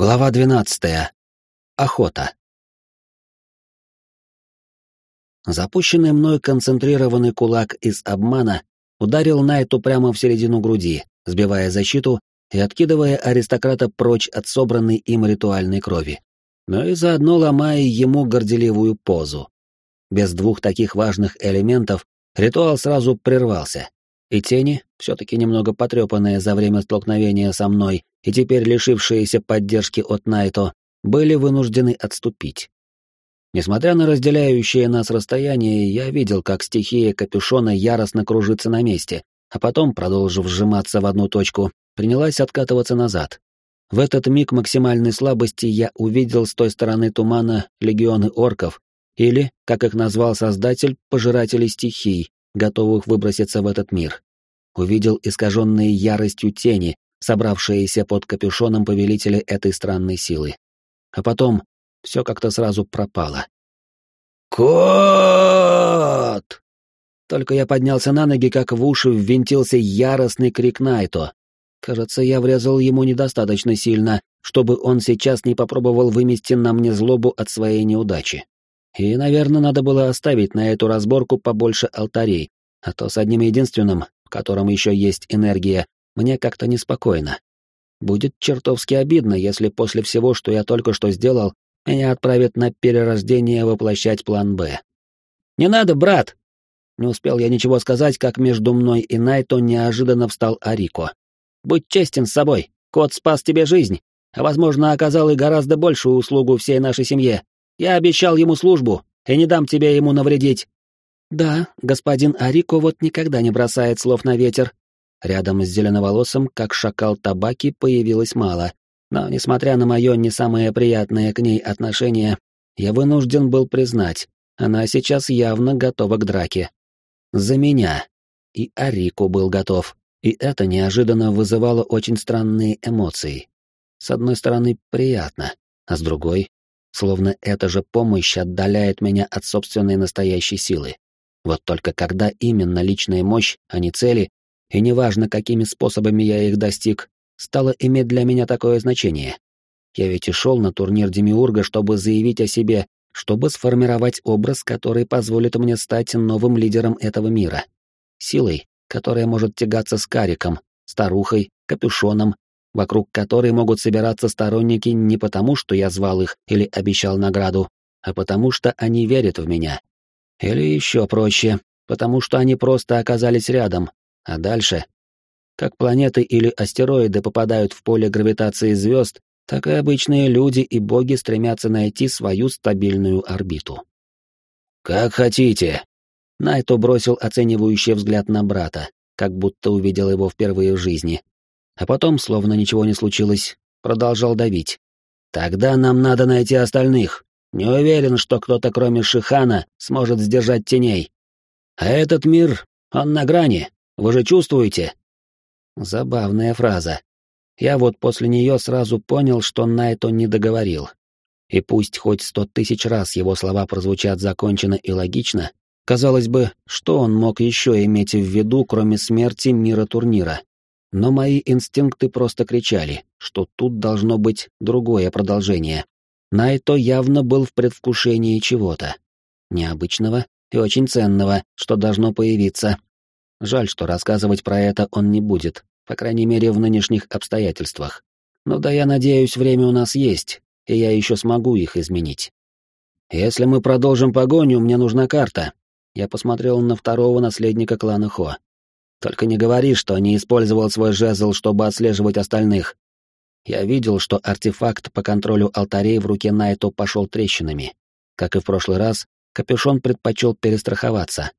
Глава 12. Охота. Запущенный мной концентрированный кулак из обмана ударил Найту прямо в середину груди, сбивая защиту и откидывая аристократа прочь от собранной им ритуальной крови, но и заодно ломая ему горделивую позу. Без двух таких важных элементов ритуал сразу прервался, и тени, все-таки немного потрепанные за время столкновения со мной и теперь лишившиеся поддержки от Найто, были вынуждены отступить. Несмотря на разделяющее нас расстояние, я видел, как стихия капюшона яростно кружится на месте, а потом, продолжив сжиматься в одну точку, принялась откатываться назад. В этот миг максимальной слабости я увидел с той стороны тумана легионы орков, или, как их назвал создатель, пожиратели стихий, готовых выброситься в этот мир. Увидел искаженные яростью тени, собравшиеся под капюшоном повелителя этой странной силы. А потом все как-то сразу пропало. «Кот!» Только я поднялся на ноги, как в уши ввинтился яростный крик Найто. Кажется, я врезал ему недостаточно сильно, чтобы он сейчас не попробовал вымести на мне злобу от своей неудачи. И, наверное, надо было оставить на эту разборку побольше алтарей, а то с одним единственным, в котором еще есть энергия, мне как-то неспокойно. Будет чертовски обидно, если после всего, что я только что сделал, меня отправят на перерождение воплощать план «Б». «Не надо, брат!» Не успел я ничего сказать, как между мной и Найто неожиданно встал Арико. «Будь честен с собой, кот спас тебе жизнь, а, возможно, оказал и гораздо большую услугу всей нашей семье. Я обещал ему службу, и не дам тебе ему навредить». «Да, господин Арико вот никогда не бросает слов на ветер». Рядом с зеленоволосым, как шакал табаки, появилось мало, но, несмотря на мое не самое приятное к ней отношение, я вынужден был признать, она сейчас явно готова к драке. За меня. И Арику был готов, и это неожиданно вызывало очень странные эмоции. С одной стороны, приятно, а с другой, словно эта же помощь отдаляет меня от собственной настоящей силы. Вот только когда именно личная мощь, а не цели, и неважно, какими способами я их достиг, стало иметь для меня такое значение. Я ведь и шел на турнир Демиурга, чтобы заявить о себе, чтобы сформировать образ, который позволит мне стать новым лидером этого мира. Силой, которая может тягаться с кариком, старухой, капюшоном, вокруг которой могут собираться сторонники не потому, что я звал их или обещал награду, а потому что они верят в меня. Или еще проще, потому что они просто оказались рядом, а дальше как планеты или астероиды попадают в поле гравитации звезд, так и обычные люди и боги стремятся найти свою стабильную орбиту. «Как хотите!» Найто бросил оценивающий взгляд на брата, как будто увидел его впервые в жизни. А потом, словно ничего не случилось, продолжал давить. «Тогда нам надо найти остальных. Не уверен, что кто-то кроме Шихана сможет сдержать теней. А этот мир, он на грани, вы же чувствуете?» Забавная фраза. Я вот после нее сразу понял, что Найто не договорил. И пусть хоть сто тысяч раз его слова прозвучат законченно и логично, казалось бы, что он мог еще иметь в виду, кроме смерти мира турнира. Но мои инстинкты просто кричали, что тут должно быть другое продолжение. Найто явно был в предвкушении чего-то. Необычного и очень ценного, что должно появиться. Жаль, что рассказывать про это он не будет, по крайней мере, в нынешних обстоятельствах. Но да я надеюсь, время у нас есть, и я еще смогу их изменить. Если мы продолжим погоню, мне нужна карта. Я посмотрел на второго наследника клана Хо. Только не говори, что не использовал свой жезл, чтобы отслеживать остальных. Я видел, что артефакт по контролю алтарей в руке Найто пошел трещинами. Как и в прошлый раз, капюшон предпочел перестраховаться.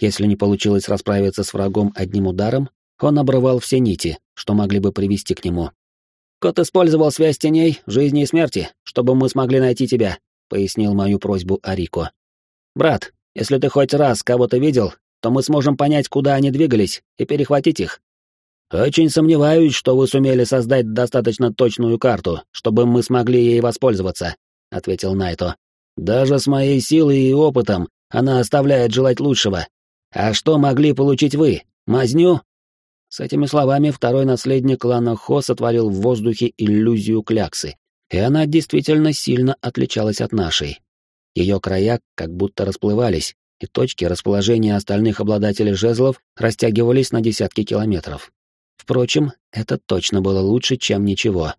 Если не получилось расправиться с врагом одним ударом, он обрывал все нити, что могли бы привести к нему. «Кот использовал связь теней, жизни и смерти, чтобы мы смогли найти тебя», — пояснил мою просьбу Арико. «Брат, если ты хоть раз кого-то видел, то мы сможем понять, куда они двигались, и перехватить их». «Очень сомневаюсь, что вы сумели создать достаточно точную карту, чтобы мы смогли ей воспользоваться», — ответил Найто. «Даже с моей силой и опытом она оставляет желать лучшего. А что могли получить вы? Мазню с этими словами второй наследник клана Хо сотворил в воздухе иллюзию кляксы, и она действительно сильно отличалась от нашей. Ее края как будто расплывались, и точки расположения остальных обладателей жезлов растягивались на десятки километров. Впрочем, это точно было лучше, чем ничего.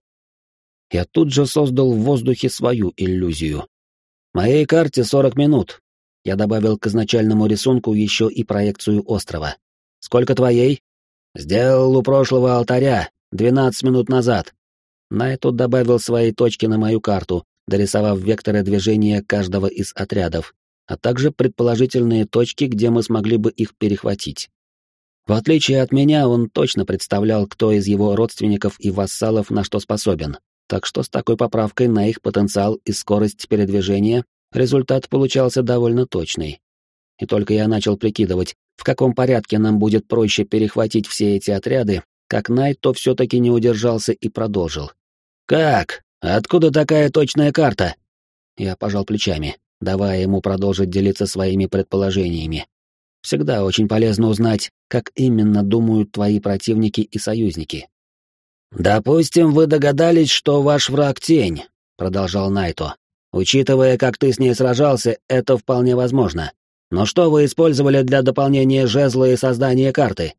Я тут же создал в воздухе свою иллюзию. Моей карте 40 минут. Я добавил к изначальному рисунку еще и проекцию острова. Сколько твоей? Сделал у прошлого алтаря, 12 минут назад. На эту добавил свои точки на мою карту, дорисовав векторы движения каждого из отрядов, а также предположительные точки, где мы смогли бы их перехватить. В отличие от меня, он точно представлял, кто из его родственников и вассалов на что способен, так что с такой поправкой на их потенциал и скорость передвижения результат получался довольно точный. И только я начал прикидывать, в каком порядке нам будет проще перехватить все эти отряды, как Найто все-таки не удержался и продолжил. «Как? Откуда такая точная карта?» Я пожал плечами, давая ему продолжить делиться своими предположениями. Всегда очень полезно узнать, как именно думают твои противники и союзники. «Допустим, вы догадались, что ваш враг — тень», — продолжал Найто. «Учитывая, как ты с ней сражался, это вполне возможно. Но что вы использовали для дополнения жезла и создания карты?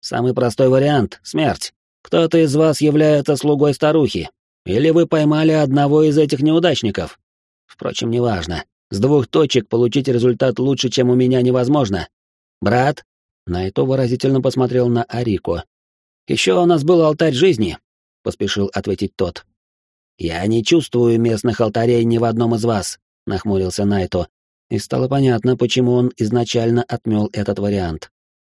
Самый простой вариант — смерть. Кто-то из вас является слугой старухи. Или вы поймали одного из этих неудачников. Впрочем, неважно. С двух точек получить результат лучше, чем у меня, невозможно. Брат, Найто выразительно посмотрел на Арико. Еще у нас был алтарь жизни, поспешил ответить тот. Я не чувствую местных алтарей ни в одном из вас, нахмурился Найто, и стало понятно, почему он изначально отмел этот вариант.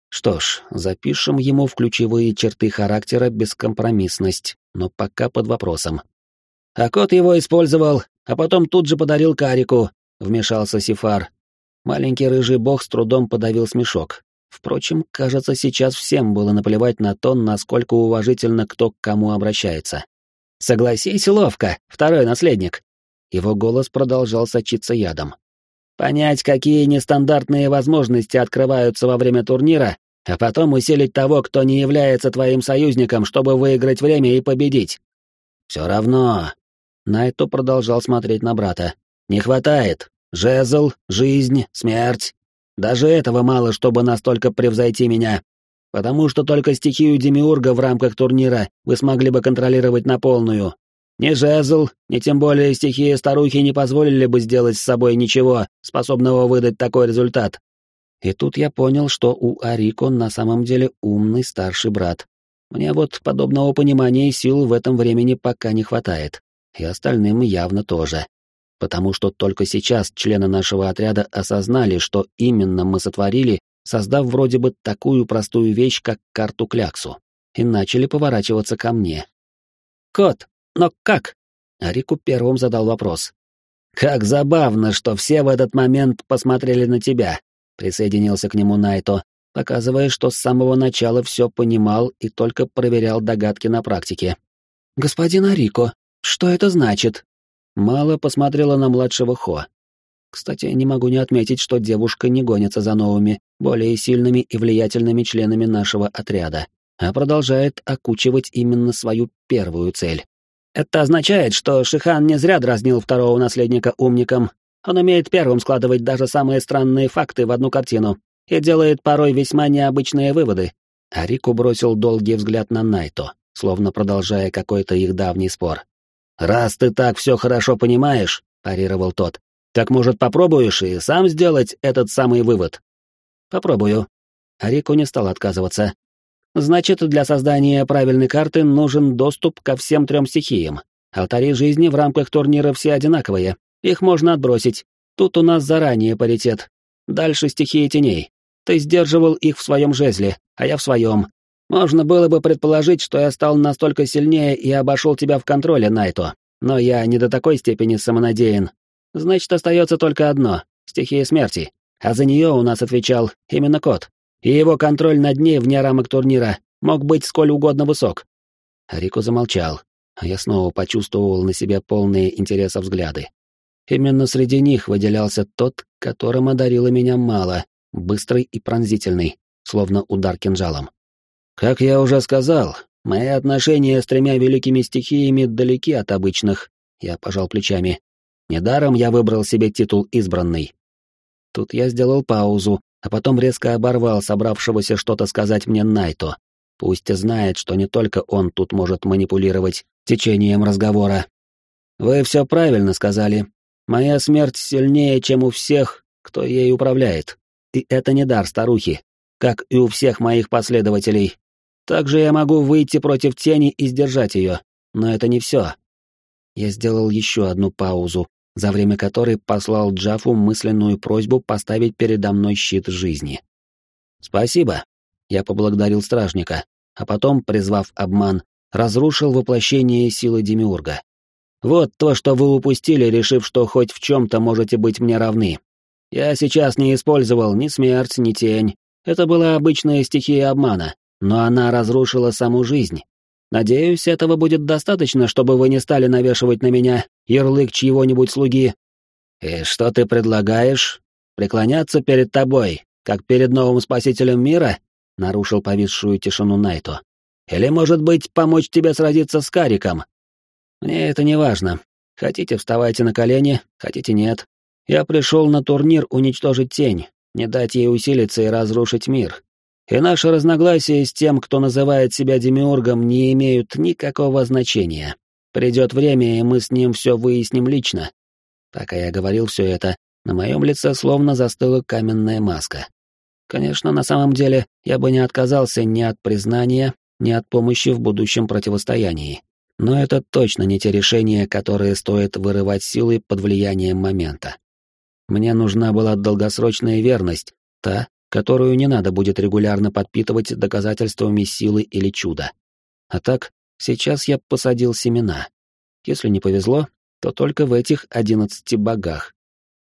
Что ж, запишем ему в ключевые черты характера бескомпромиссность, но пока под вопросом. А кот его использовал, а потом тут же подарил Карику, вмешался Сифар. Маленький рыжий бог с трудом подавил смешок. Впрочем, кажется, сейчас всем было наплевать на то, насколько уважительно кто к кому обращается. «Согласись, ловко, второй наследник!» Его голос продолжал сочиться ядом. «Понять, какие нестандартные возможности открываются во время турнира, а потом усилить того, кто не является твоим союзником, чтобы выиграть время и победить. Все равно...» Найто продолжал смотреть на брата. «Не хватает. Жезл, жизнь, смерть. Даже этого мало, чтобы настолько превзойти меня. Потому что только стихию Демиурга в рамках турнира вы смогли бы контролировать на полную. Ни жезл, ни тем более стихия старухи не позволили бы сделать с собой ничего, способного выдать такой результат. И тут я понял, что у Арико на самом деле умный старший брат. Мне вот подобного понимания и сил в этом времени пока не хватает. И остальным явно тоже потому что только сейчас члены нашего отряда осознали, что именно мы сотворили, создав вроде бы такую простую вещь, как карту-кляксу, и начали поворачиваться ко мне. «Кот, но как?» Арику первым задал вопрос. «Как забавно, что все в этот момент посмотрели на тебя», — присоединился к нему Найто, показывая, что с самого начала все понимал и только проверял догадки на практике. «Господин Арико, что это значит?» Мало посмотрела на младшего Хо. Кстати, не могу не отметить, что девушка не гонится за новыми, более сильными и влиятельными членами нашего отряда, а продолжает окучивать именно свою первую цель. Это означает, что Шихан не зря дразнил второго наследника умником. Он умеет первым складывать даже самые странные факты в одну картину и делает порой весьма необычные выводы. Арику бросил долгий взгляд на Найто, словно продолжая какой-то их давний спор. «Раз ты так все хорошо понимаешь», — парировал тот, «так, может, попробуешь и сам сделать этот самый вывод?» «Попробую». Арику не стал отказываться. «Значит, для создания правильной карты нужен доступ ко всем трем стихиям. Алтари жизни в рамках турнира все одинаковые. Их можно отбросить. Тут у нас заранее паритет. Дальше стихии теней. Ты сдерживал их в своем жезле, а я в своем. Можно было бы предположить, что я стал настолько сильнее и обошел тебя в контроле, Найто, но я не до такой степени самонадеян. Значит, остается только одно — стихия смерти, а за нее у нас отвечал именно кот, и его контроль над ней вне рамок турнира мог быть сколь угодно высок. Рико замолчал, а я снова почувствовал на себе полные интереса взгляды. Именно среди них выделялся тот, которым одарила меня мало, быстрый и пронзительный, словно удар кинжалом. Как я уже сказал, мои отношения с тремя великими стихиями далеки от обычных, Я пожал плечами. Недаром я выбрал себе титул избранный. Тут я сделал паузу, а потом резко оборвал собравшегося что-то сказать мне Найто. Пусть знает, что не только он тут может манипулировать течением разговора. Вы все правильно сказали. Моя смерть сильнее, чем у всех, кто ей управляет. И это не дар старухи, как и у всех моих последователей. Также я могу выйти против тени и сдержать ее, но это не все. Я сделал еще одну паузу, за время которой послал Джафу мысленную просьбу поставить передо мной щит жизни. «Спасибо», — я поблагодарил стражника, а потом, призвав обман, разрушил воплощение силы Демиурга. «Вот то, что вы упустили, решив, что хоть в чем-то можете быть мне равны. Я сейчас не использовал ни смерть, ни тень. Это была обычная стихия обмана, но она разрушила саму жизнь, Надеюсь, этого будет достаточно, чтобы вы не стали навешивать на меня ярлык чьего-нибудь слуги. И что ты предлагаешь? Преклоняться перед тобой, как перед новым спасителем мира? Нарушил повисшую тишину Найто. Или, может быть, помочь тебе сразиться с Кариком? Мне это не важно. Хотите, вставайте на колени, хотите, нет. Я пришел на турнир уничтожить тень, не дать ей усилиться и разрушить мир. И наши разногласия с тем, кто называет себя демиургом, не имеют никакого значения. Придет время, и мы с ним все выясним лично. Пока я говорил все это, на моем лице словно застыла каменная маска. Конечно, на самом деле я бы не отказался ни от признания, ни от помощи в будущем противостоянии. Но это точно не те решения, которые стоит вырывать силой под влиянием момента. Мне нужна была долгосрочная верность, та, которую не надо будет регулярно подпитывать доказательствами силы или чуда. А так, сейчас я посадил семена. Если не повезло, то только в этих одиннадцати богах.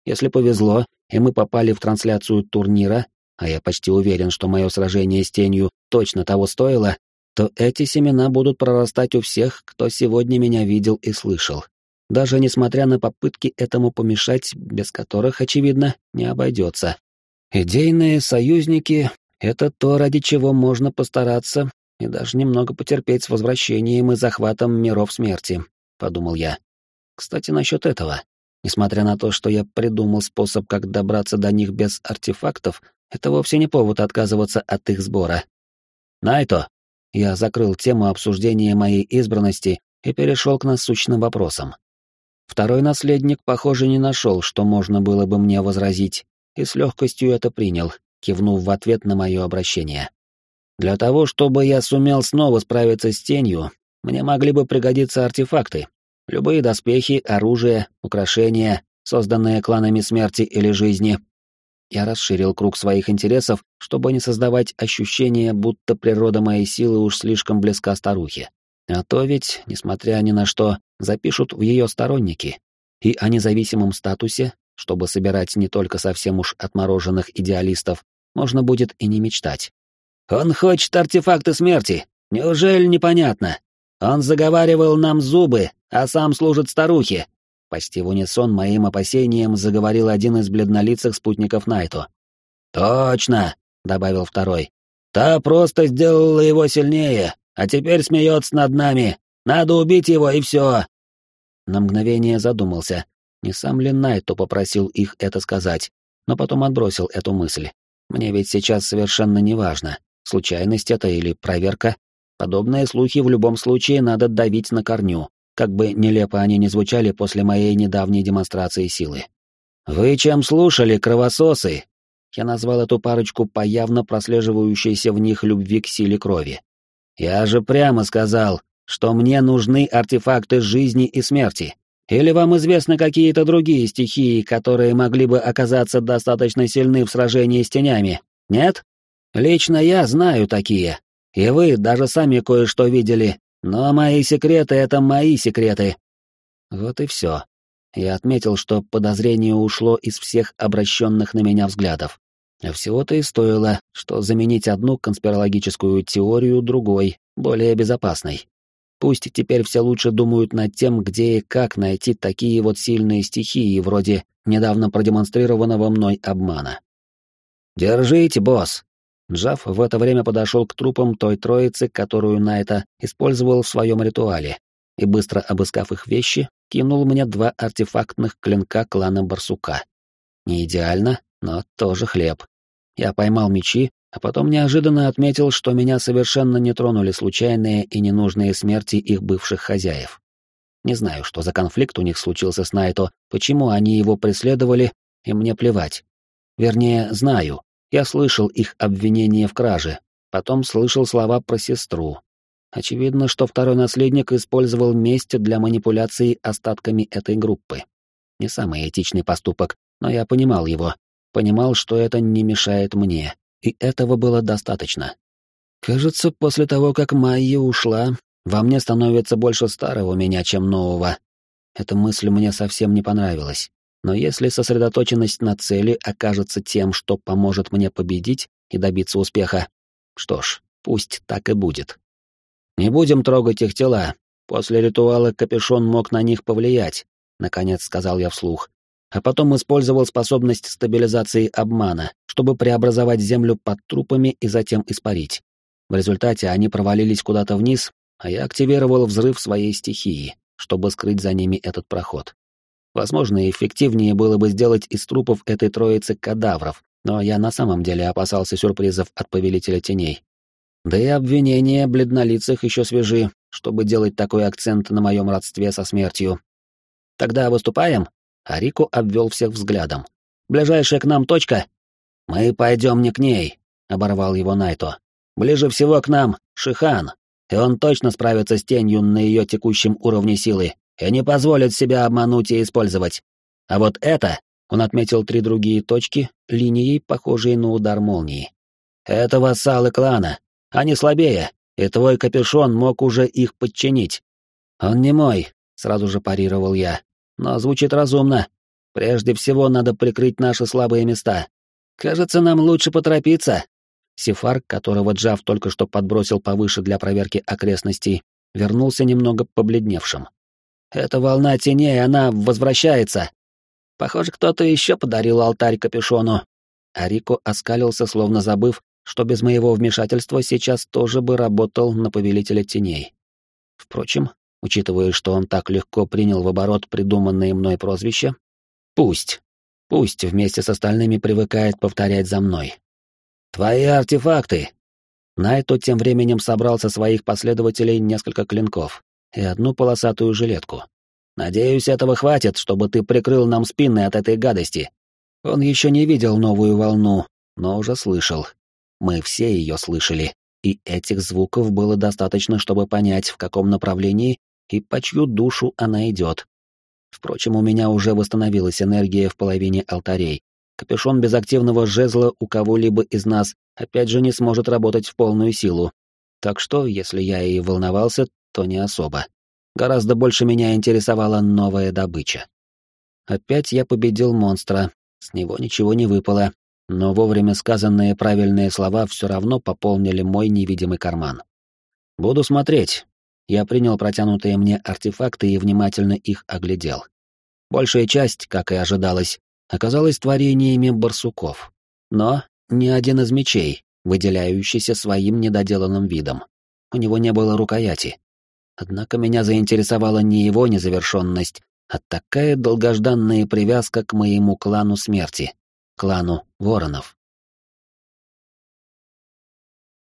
Если повезло, и мы попали в трансляцию турнира, а я почти уверен, что мое сражение с тенью точно того стоило, то эти семена будут прорастать у всех, кто сегодня меня видел и слышал. Даже несмотря на попытки этому помешать, без которых, очевидно, не обойдется. Идейные союзники — это то, ради чего можно постараться и даже немного потерпеть с возвращением и захватом миров смерти, — подумал я. Кстати, насчет этого. Несмотря на то, что я придумал способ, как добраться до них без артефактов, это вовсе не повод отказываться от их сбора. Найто! Я закрыл тему обсуждения моей избранности и перешел к насущным вопросам. Второй наследник, похоже, не нашел, что можно было бы мне возразить, и с легкостью это принял, кивнув в ответ на мое обращение. Для того, чтобы я сумел снова справиться с тенью, мне могли бы пригодиться артефакты. Любые доспехи, оружие, украшения, созданные кланами смерти или жизни. Я расширил круг своих интересов, чтобы не создавать ощущение, будто природа моей силы уж слишком близка старухе. А то ведь, несмотря ни на что, запишут в ее сторонники. И о независимом статусе чтобы собирать не только совсем уж отмороженных идеалистов, можно будет и не мечтать. «Он хочет артефакты смерти! Неужели непонятно? Он заговаривал нам зубы, а сам служит старухе!» Почти в унисон моим опасениям заговорил один из бледнолицых спутников Найту. «Точно!» — добавил второй. «Та просто сделала его сильнее, а теперь смеется над нами. Надо убить его, и все!» На мгновение задумался, не сам ли Найто попросил их это сказать, но потом отбросил эту мысль. Мне ведь сейчас совершенно не важно, случайность это или проверка. Подобные слухи в любом случае надо давить на корню, как бы нелепо они ни звучали после моей недавней демонстрации силы. «Вы чем слушали, кровососы?» Я назвал эту парочку по явно прослеживающейся в них любви к силе крови. «Я же прямо сказал, что мне нужны артефакты жизни и смерти. Или вам известны какие-то другие стихии, которые могли бы оказаться достаточно сильны в сражении с тенями? Нет? Лично я знаю такие. И вы даже сами кое-что видели. Но мои секреты — это мои секреты. Вот и все. Я отметил, что подозрение ушло из всех обращенных на меня взглядов. А всего-то и стоило, что заменить одну конспирологическую теорию другой, более безопасной. Пусть теперь все лучше думают над тем, где и как найти такие вот сильные стихии, вроде недавно продемонстрированного мной обмана. «Держите, босс!» Джав в это время подошел к трупам той троицы, которую Найта использовал в своем ритуале, и, быстро обыскав их вещи, кинул мне два артефактных клинка клана Барсука. Не идеально, но тоже хлеб. Я поймал мечи, а потом неожиданно отметил, что меня совершенно не тронули случайные и ненужные смерти их бывших хозяев. Не знаю, что за конфликт у них случился с Найто, почему они его преследовали, и мне плевать. Вернее, знаю, я слышал их обвинения в краже, потом слышал слова про сестру. Очевидно, что второй наследник использовал месть для манипуляции остатками этой группы. Не самый этичный поступок, но я понимал его, понимал, что это не мешает мне, и этого было достаточно. Кажется, после того, как Майя ушла, во мне становится больше старого меня, чем нового. Эта мысль мне совсем не понравилась. Но если сосредоточенность на цели окажется тем, что поможет мне победить и добиться успеха, что ж, пусть так и будет. Не будем трогать их тела. После ритуала капюшон мог на них повлиять, наконец сказал я вслух а потом использовал способность стабилизации обмана, чтобы преобразовать землю под трупами и затем испарить. В результате они провалились куда-то вниз, а я активировал взрыв своей стихии, чтобы скрыть за ними этот проход. Возможно, эффективнее было бы сделать из трупов этой троицы кадавров, но я на самом деле опасался сюрпризов от Повелителя Теней. Да и обвинения бледнолицых еще свежи, чтобы делать такой акцент на моем родстве со смертью. «Тогда выступаем?» А Рико обвел всех взглядом. «Ближайшая к нам точка?» «Мы пойдем не к ней», — оборвал его Найто. «Ближе всего к нам Шихан, и он точно справится с тенью на ее текущем уровне силы и не позволит себя обмануть и использовать. А вот это...» — он отметил три другие точки, линией, похожие на удар молнии. «Это вассалы клана. Они слабее, и твой капюшон мог уже их подчинить». «Он не мой», — сразу же парировал я, но звучит разумно. Прежде всего надо прикрыть наши слабые места. Кажется, нам лучше поторопиться. Сифар, которого Джав только что подбросил повыше для проверки окрестностей, вернулся немного побледневшим. Эта волна теней, она возвращается. Похоже, кто-то еще подарил алтарь капюшону. Арико оскалился, словно забыв, что без моего вмешательства сейчас тоже бы работал на повелителя теней. Впрочем, учитывая, что он так легко принял в оборот придуманное мной прозвище? Пусть. Пусть вместе с остальными привыкает повторять за мной. «Твои артефакты!» Найто тем временем собрал со своих последователей несколько клинков и одну полосатую жилетку. «Надеюсь, этого хватит, чтобы ты прикрыл нам спины от этой гадости». Он еще не видел новую волну, но уже слышал. Мы все ее слышали, и этих звуков было достаточно, чтобы понять, в каком направлении и по чью душу она идет. Впрочем, у меня уже восстановилась энергия в половине алтарей. Капюшон без активного жезла у кого-либо из нас опять же не сможет работать в полную силу. Так что, если я и волновался, то не особо. Гораздо больше меня интересовала новая добыча. Опять я победил монстра, с него ничего не выпало, но вовремя сказанные правильные слова все равно пополнили мой невидимый карман. Буду смотреть, я принял протянутые мне артефакты и внимательно их оглядел. Большая часть, как и ожидалось, оказалась творениями барсуков. Но ни один из мечей, выделяющийся своим недоделанным видом. У него не было рукояти. Однако меня заинтересовала не его незавершенность, а такая долгожданная привязка к моему клану смерти, клану воронов.